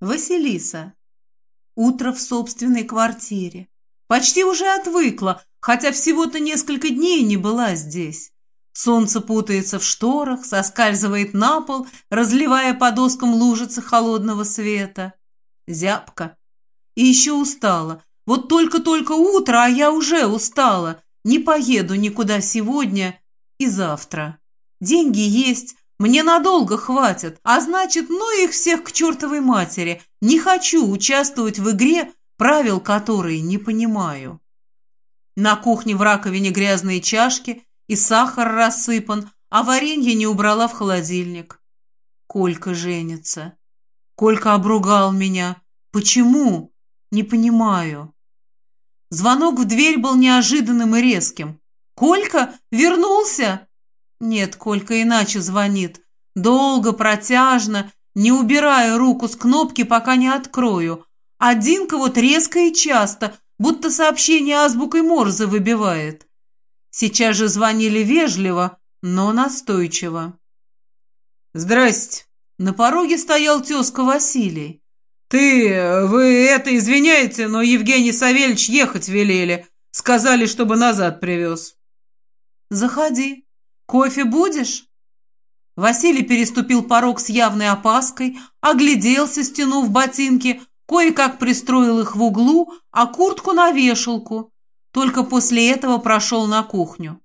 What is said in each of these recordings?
Василиса. Утро в собственной квартире. Почти уже отвыкла, хотя всего-то несколько дней не была здесь. Солнце путается в шторах, соскальзывает на пол, разливая по доскам лужицы холодного света. Зябко. И еще устала. Вот только-только утро, а я уже устала. Не поеду никуда сегодня и завтра. Деньги есть, мне надолго хватит, а значит, ну их всех к чертовой матери. Не хочу участвовать в игре, правил которой не понимаю. На кухне в раковине грязные чашки и сахар рассыпан, а варенье не убрала в холодильник. Колька женится. Колька обругал меня. Почему? Не понимаю. Звонок в дверь был неожиданным и резким. «Колька? Вернулся?» Нет, Колька иначе звонит. Долго, протяжно, не убирая руку с кнопки, пока не открою. А Динка вот резко и часто, будто сообщение азбукой Морзе выбивает. Сейчас же звонили вежливо, но настойчиво. «Здрасте!» На пороге стоял тезка Василий. «Ты, вы это извиняете, но Евгений Савельевич ехать велели. Сказали, чтобы назад привез». «Заходи», «Кофе будешь?» Василий переступил порог с явной опаской, огляделся, стянув ботинки, кое-как пристроил их в углу, а куртку на вешалку. Только после этого прошел на кухню.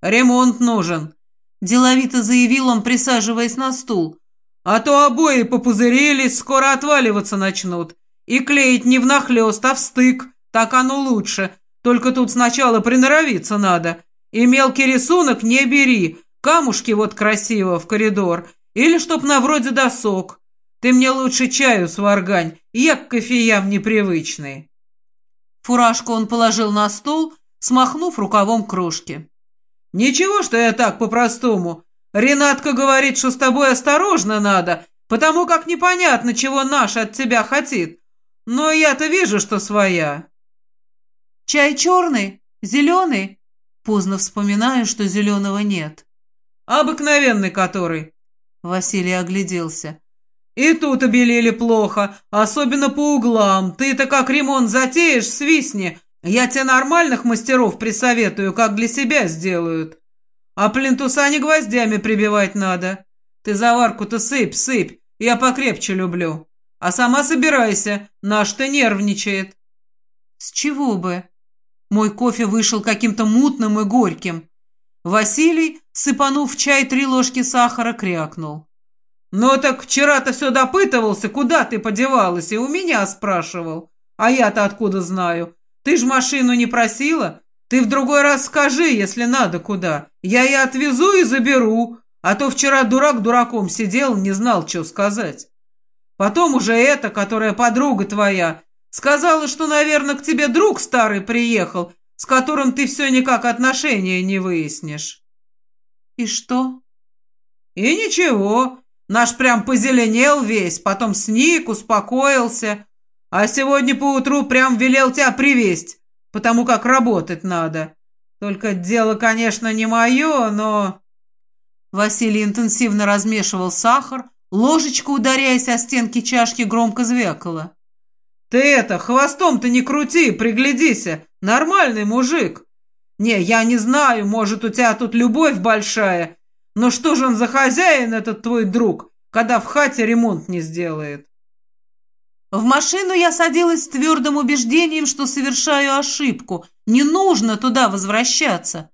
«Ремонт нужен», – деловито заявил он, присаживаясь на стул. «А то обои попузырились, скоро отваливаться начнут. И клеить не внахлёст, а в стык. Так оно лучше. Только тут сначала приноровиться надо. И мелкий рисунок не бери, камушки вот красиво в коридор, или чтоб на вроде досок. Ты мне лучше чаю сваргань, я к кофеям непривычный. Фуражку он положил на стол, смахнув рукавом кружки. «Ничего, что я так по-простому. Ренатка говорит, что с тобой осторожно надо, потому как непонятно, чего наш от тебя хотит. Но я-то вижу, что своя». «Чай черный? Зеленый?» Поздно вспоминаю, что зеленого нет. «Обыкновенный который!» Василий огляделся. «И тут обелили плохо, особенно по углам. Ты-то как ремонт затеешь, свистни. Я тебе нормальных мастеров присоветую, как для себя сделают. А плинтуса не гвоздями прибивать надо. Ты заварку-то сыпь, сыпь, я покрепче люблю. А сама собирайся, наш-то нервничает». «С чего бы?» Мой кофе вышел каким-то мутным и горьким. Василий, сыпанув в чай три ложки сахара, крякнул. «Ну так вчера-то все допытывался, куда ты подевалась, и у меня спрашивал. А я-то откуда знаю? Ты ж машину не просила? Ты в другой раз скажи, если надо, куда. Я и отвезу, и заберу. А то вчера дурак дураком сидел, не знал, что сказать. Потом уже эта, которая подруга твоя, Сказала, что, наверное, к тебе друг старый приехал, с которым ты все никак отношения не выяснишь. И что? И ничего. Наш прям позеленел весь, потом сник, успокоился. А сегодня поутру прям велел тебя привесть, потому как работать надо. Только дело, конечно, не мое, но...» Василий интенсивно размешивал сахар, ложечка, ударяясь о стенки чашки, громко звякала. «Ты это, хвостом-то не крути, приглядися, нормальный мужик. Не, я не знаю, может, у тебя тут любовь большая, но что же он за хозяин, этот твой друг, когда в хате ремонт не сделает?» В машину я садилась с твердым убеждением, что совершаю ошибку. Не нужно туда возвращаться.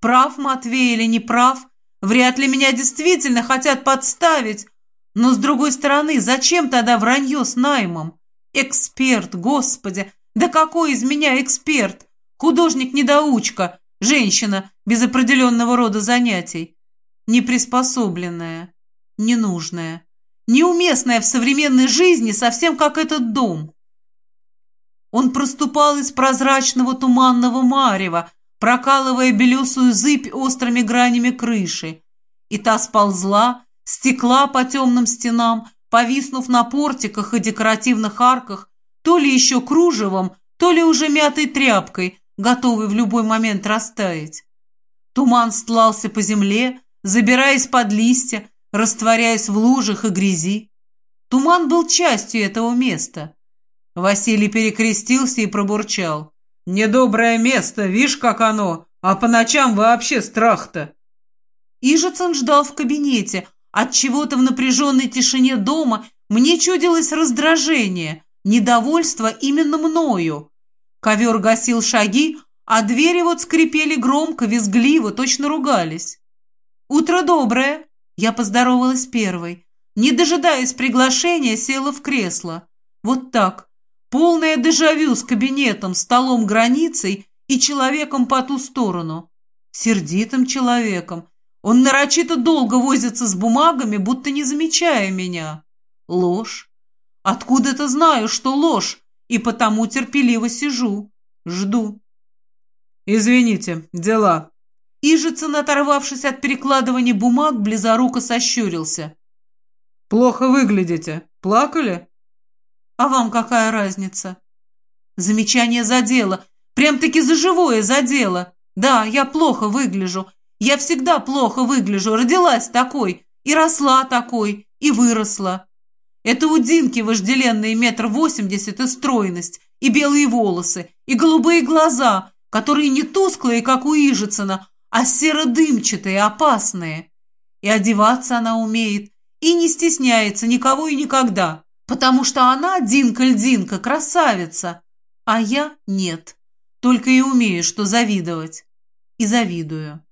Прав Матвей или не прав, вряд ли меня действительно хотят подставить. Но, с другой стороны, зачем тогда вранье с наймом? Эксперт, господи! Да какой из меня эксперт? Художник-недоучка, женщина без определенного рода занятий. Неприспособленная, ненужная, неуместная в современной жизни, совсем как этот дом. Он проступал из прозрачного туманного марева, прокалывая белесую зыбь острыми гранями крыши. И та сползла, стекла по темным стенам, повиснув на портиках и декоративных арках, то ли еще кружевом, то ли уже мятой тряпкой, готовый в любой момент растаять. Туман стлался по земле, забираясь под листья, растворяясь в лужах и грязи. Туман был частью этого места. Василий перекрестился и пробурчал. «Недоброе место, видишь, как оно, а по ночам вообще страх-то». Ижицын ждал в кабинете. От чего-то в напряженной тишине дома мне чудилось раздражение, недовольство именно мною. Ковер гасил шаги, а двери вот скрипели громко, визгливо, точно ругались. «Утро доброе!» Я поздоровалась первой. Не дожидаясь приглашения, села в кресло. Вот так. Полное дежавю с кабинетом, столом, границей и человеком по ту сторону. Сердитым человеком. Он нарочито долго возится с бумагами, будто не замечая меня. Ложь. Откуда-то знаю, что ложь, и потому терпеливо сижу. Жду. «Извините, дела». Ижицын, оторвавшись от перекладывания бумаг, близоруко сощурился. «Плохо выглядите. Плакали?» «А вам какая разница?» Замечание задело. Прям-таки за живое задело. Да, я плохо выгляжу. Я всегда плохо выгляжу. Родилась такой. И росла такой. И выросла. Это у Динки вожделенные метр восемьдесят и стройность, и белые волосы, и голубые глаза, которые не тусклые, как у Ижицына, а серо-дымчатые, опасные. И одеваться она умеет, и не стесняется никого и никогда, потому что она, Динка-льдинка, красавица, а я нет. Только и умею, что завидовать. И завидую.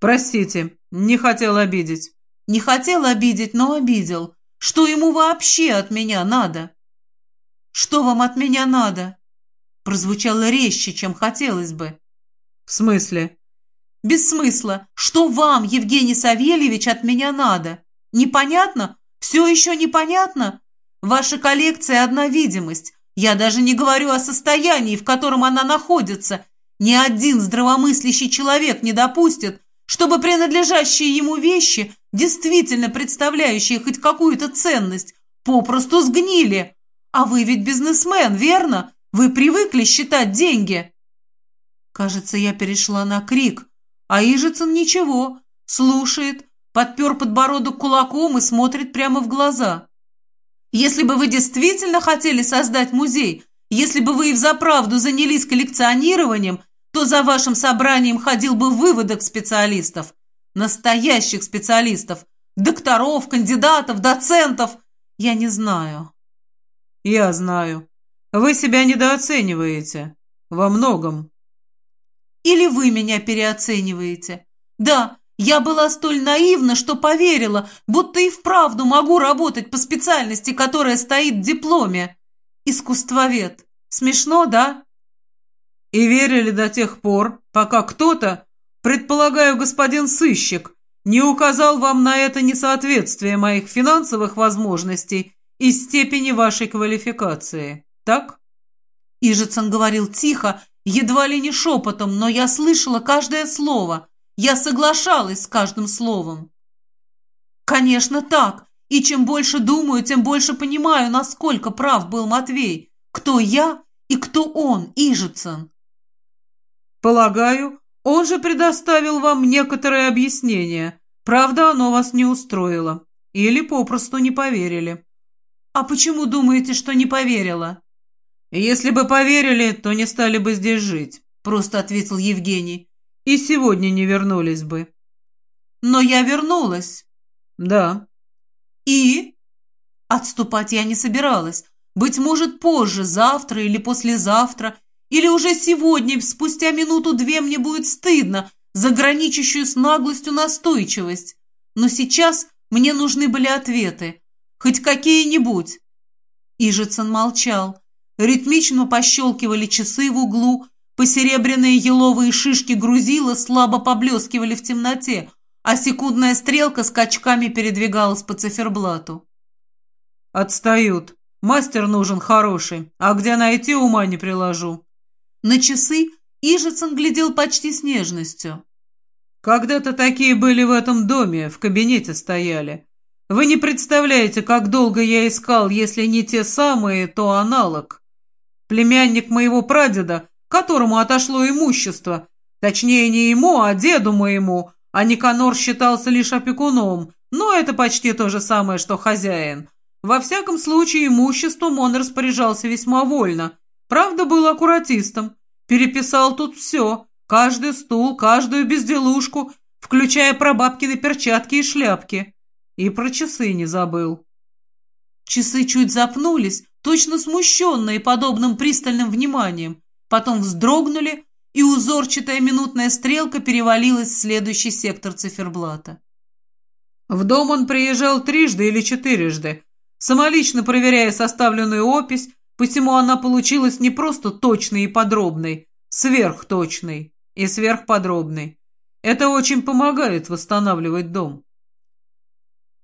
Простите, не хотел обидеть. Не хотел обидеть, но обидел. Что ему вообще от меня надо? Что вам от меня надо? Прозвучало резче, чем хотелось бы. В смысле? Без смысла. Что вам, Евгений Савельевич, от меня надо? Непонятно? Все еще непонятно? Ваша коллекция – одна видимость. Я даже не говорю о состоянии, в котором она находится. Ни один здравомыслящий человек не допустит, чтобы принадлежащие ему вещи, действительно представляющие хоть какую-то ценность, попросту сгнили. А вы ведь бизнесмен, верно? Вы привыкли считать деньги. Кажется, я перешла на крик, а Ижицын ничего, слушает, подпер подбородок кулаком и смотрит прямо в глаза. Если бы вы действительно хотели создать музей, если бы вы и взаправду занялись коллекционированием, то за вашим собранием ходил бы выводок специалистов. Настоящих специалистов. Докторов, кандидатов, доцентов. Я не знаю. Я знаю. Вы себя недооцениваете. Во многом. Или вы меня переоцениваете. Да, я была столь наивна, что поверила, будто и вправду могу работать по специальности, которая стоит в дипломе. Искусствовед. Смешно, да? И верили до тех пор, пока кто-то, предполагаю, господин сыщик, не указал вам на это несоответствие моих финансовых возможностей и степени вашей квалификации. Так? Ижицын говорил тихо, едва ли не шепотом, но я слышала каждое слово – я соглашалась с каждым словом. Конечно, так. И чем больше думаю, тем больше понимаю, насколько прав был Матвей. Кто я и кто он, Ижицын. Полагаю, он же предоставил вам некоторое объяснение. Правда, оно вас не устроило. Или попросту не поверили. А почему думаете, что не поверила? Если бы поверили, то не стали бы здесь жить, просто ответил Евгений и сегодня не вернулись бы. Но я вернулась. Да. И? Отступать я не собиралась. Быть может, позже, завтра или послезавтра, или уже сегодня, спустя минуту-две, мне будет стыдно за граничащую с наглостью настойчивость. Но сейчас мне нужны были ответы, хоть какие-нибудь. Ижицын молчал. Ритмично пощелкивали часы в углу, Посеребряные еловые шишки грузила слабо поблескивали в темноте, а секундная стрелка скачками передвигалась по циферблату. «Отстают. Мастер нужен хороший, а где найти, ума не приложу». На часы Ижицын глядел почти с нежностью. «Когда-то такие были в этом доме, в кабинете стояли. Вы не представляете, как долго я искал, если не те самые, то аналог. Племянник моего прадеда которому отошло имущество. Точнее, не ему, а деду моему. А Никанор считался лишь опекуном, но это почти то же самое, что хозяин. Во всяком случае, имуществом он распоряжался весьма вольно. Правда, был аккуратистом. Переписал тут все. Каждый стул, каждую безделушку, включая прабабкины перчатки и шляпки. И про часы не забыл. Часы чуть запнулись, точно смущенные подобным пристальным вниманием. Потом вздрогнули, и узорчатая минутная стрелка перевалилась в следующий сектор циферблата. В дом он приезжал трижды или четырежды, самолично проверяя составленную опись, посему она получилась не просто точной и подробной, сверхточной и сверхподробной. Это очень помогает восстанавливать дом.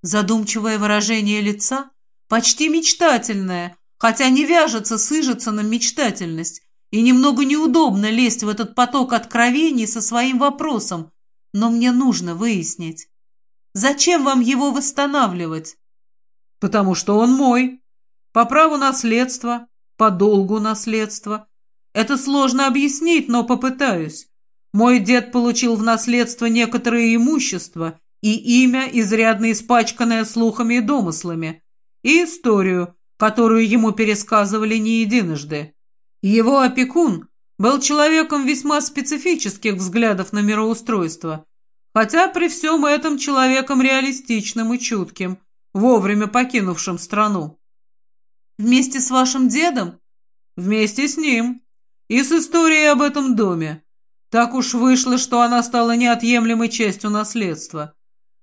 Задумчивое выражение лица, почти мечтательное, хотя не вяжется с Ижицыном мечтательность, и немного неудобно лезть в этот поток откровений со своим вопросом, но мне нужно выяснить. Зачем вам его восстанавливать? Потому что он мой. По праву наследства, по долгу наследства. Это сложно объяснить, но попытаюсь. Мой дед получил в наследство некоторое имущество и имя, изрядно испачканное слухами и домыслами, и историю, которую ему пересказывали не единожды. Его опекун был человеком весьма специфических взглядов на мироустройство, хотя при всем этом человеком реалистичным и чутким, вовремя покинувшим страну. Вместе с вашим дедом? Вместе с ним. И с историей об этом доме. Так уж вышло, что она стала неотъемлемой частью наследства.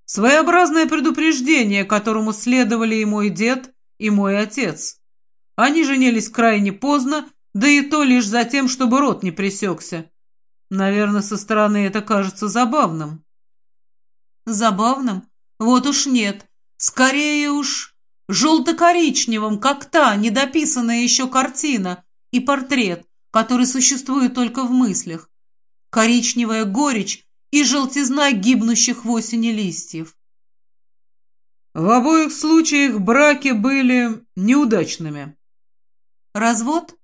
Своеобразное предупреждение, которому следовали и мой дед, и мой отец. Они женились крайне поздно, да и то лишь за тем, чтобы рот не пресекся. Наверное, со стороны это кажется забавным. Забавным? Вот уж нет. Скорее уж желто-коричневым, как та недописанная еще картина и портрет, который существует только в мыслях. Коричневая горечь и желтизна гибнущих в осени листьев. В обоих случаях браки были неудачными. Развод?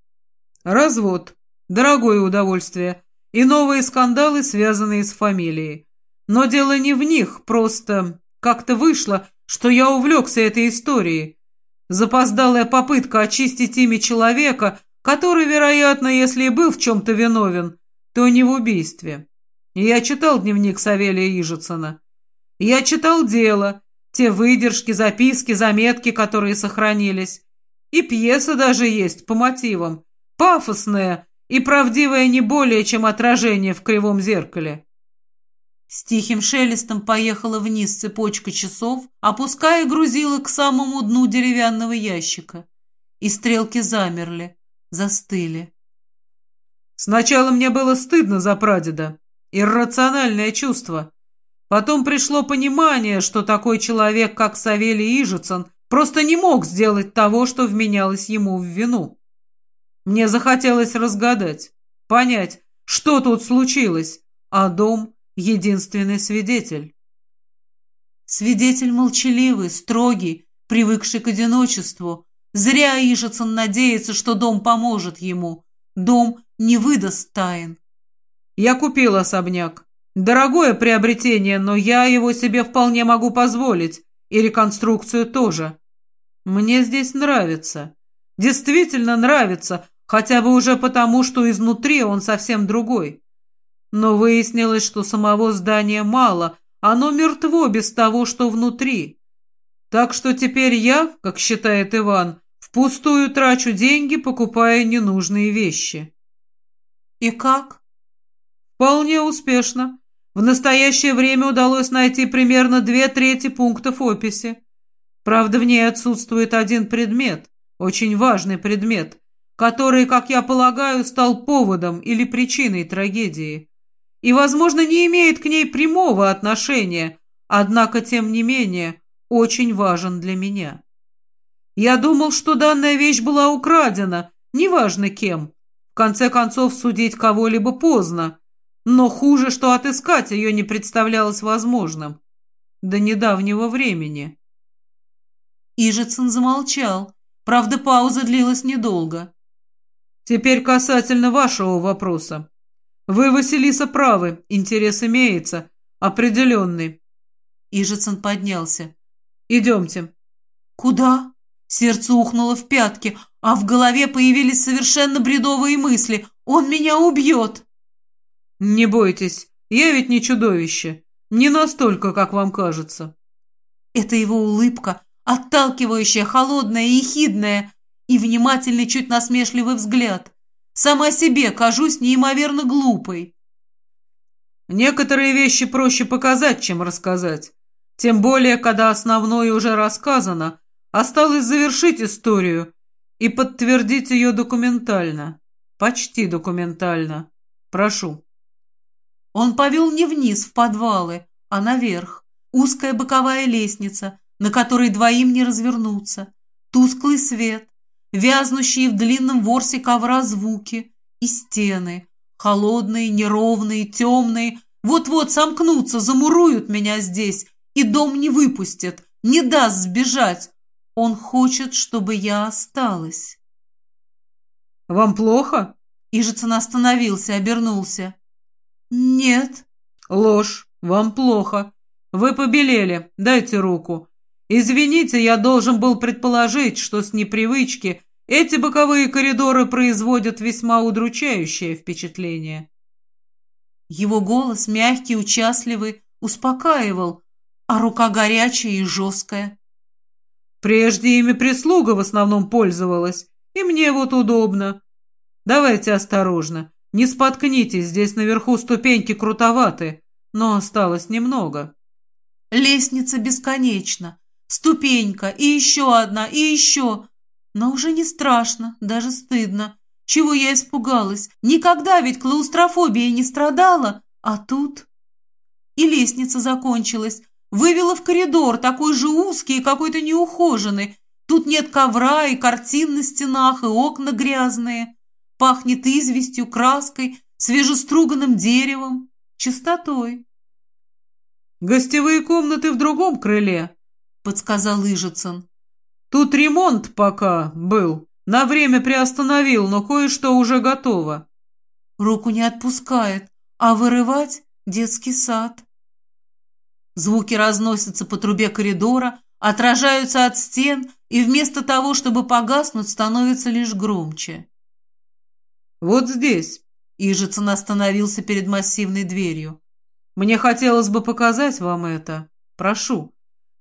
Развод. Дорогое удовольствие. И новые скандалы, связанные с фамилией. Но дело не в них, просто как-то вышло, что я увлекся этой историей. Запоздалая попытка очистить имя человека, который, вероятно, если и был в чем-то виновен, то не в убийстве. Я читал дневник Савелия Ижицына. Я читал дело, те выдержки, записки, заметки, которые сохранились. И пьеса даже есть по мотивам, пафосная и правдивая не более, чем отражение в кривом зеркале. С тихим шелестом поехала вниз цепочка часов, опуская грузила к самому дну деревянного ящика. И стрелки замерли, застыли. Сначала мне было стыдно за прадеда. Иррациональное чувство. Потом пришло понимание, что такой человек, как Савелий Ижицын, просто не мог сделать того, что вменялось ему в вину. Мне захотелось разгадать, понять, что тут случилось, а дом единственный свидетель. Свидетель молчаливый, строгий, привыкший к одиночеству. Зря Ижицын надеется, что дом поможет ему. Дом не выдаст тайн. Я купил особняк. Дорогое приобретение, но я его себе вполне могу позволить. И реконструкцию тоже. Мне здесь нравится. Действительно нравится, хотя бы уже потому, что изнутри он совсем другой. Но выяснилось, что самого здания мало, оно мертво без того, что внутри. Так что теперь я, как считает Иван, впустую трачу деньги, покупая ненужные вещи. И как? Вполне успешно. В настоящее время удалось найти примерно две трети пунктов описи. Правда, в ней отсутствует один предмет, очень важный предмет, который, как я полагаю, стал поводом или причиной трагедии и, возможно, не имеет к ней прямого отношения, однако, тем не менее, очень важен для меня. Я думал, что данная вещь была украдена, неважно кем. В конце концов, судить кого-либо поздно, но хуже, что отыскать ее не представлялось возможным. До недавнего времени. Ижицын замолчал. Правда, пауза длилась недолго. «Теперь касательно вашего вопроса. «Вы, Василиса, правы. Интерес имеется. Определенный». Ижицын поднялся. «Идемте». «Куда?» Сердце ухнуло в пятки, а в голове появились совершенно бредовые мысли. «Он меня убьет!» «Не бойтесь, я ведь не чудовище. Не настолько, как вам кажется». Это его улыбка, отталкивающая, холодная и ехидная, и внимательный, чуть насмешливый взгляд. Сама себе кажусь неимоверно глупой. Некоторые вещи проще показать, чем рассказать. Тем более, когда основное уже рассказано, осталось завершить историю и подтвердить ее документально. Почти документально. Прошу. Он повел не вниз в подвалы, а наверх. Узкая боковая лестница, на которой двоим не развернуться. Тусклый свет, вязнущие в длинном ворсе ковра звуки и стены. Холодные, неровные, темные. Вот-вот сомкнутся, замуруют меня здесь, и дом не выпустят, не даст сбежать. Он хочет, чтобы я осталась. «Вам плохо?» Ижицын остановился, обернулся. «Нет». «Ложь. Вам плохо. Вы побелели. Дайте руку. Извините, я должен был предположить, что с непривычки эти боковые коридоры производят весьма удручающее впечатление». Его голос, мягкий, участливый, успокаивал, а рука горячая и жесткая. «Прежде ими прислуга в основном пользовалась, и мне вот удобно. Давайте осторожно. Не споткнитесь, здесь наверху ступеньки крутоваты, но осталось немного. Лестница бесконечна. Ступенька, и еще одна, и еще. Но уже не страшно, даже стыдно. Чего я испугалась? Никогда ведь клаустрофобией не страдала, а тут... И лестница закончилась. Вывела в коридор, такой же узкий и какой-то неухоженный. Тут нет ковра и картин на стенах, и окна грязные. Пахнет известью, краской, свежеструганным деревом, чистотой. «Гостевые комнаты в другом крыле», — подсказал Ижицын. «Тут ремонт пока был. На время приостановил, но кое-что уже готово». Руку не отпускает, а вырывать — детский сад. Звуки разносятся по трубе коридора, отражаются от стен и вместо того, чтобы погаснуть, становятся лишь громче. «Вот здесь», — Ижицын остановился перед массивной дверью. «Мне хотелось бы показать вам это. Прошу.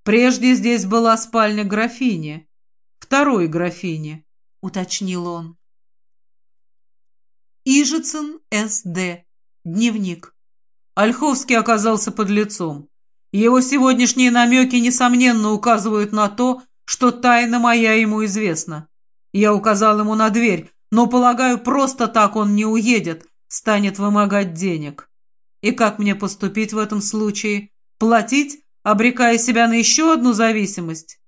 Прежде здесь была спальня графини. Второй графини», — уточнил он. Ижицын С.Д. Дневник. Ольховский оказался под лицом. Его сегодняшние намеки, несомненно, указывают на то, что тайна моя ему известна. Я указал ему на дверь, но, полагаю, просто так он не уедет, станет вымогать денег. И как мне поступить в этом случае? Платить, обрекая себя на еще одну зависимость?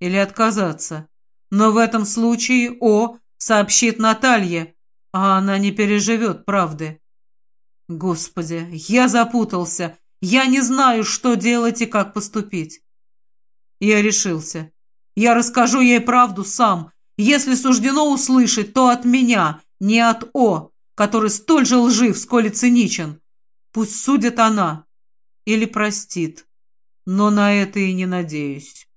Или отказаться? Но в этом случае О сообщит Наталье, а она не переживет правды. Господи, я запутался. Я не знаю, что делать и как поступить. Я решился. Я расскажу ей правду сам, если суждено услышать, то от меня, не от О, который столь же лжив, сколь и циничен. Пусть судит она или простит, но на это и не надеюсь.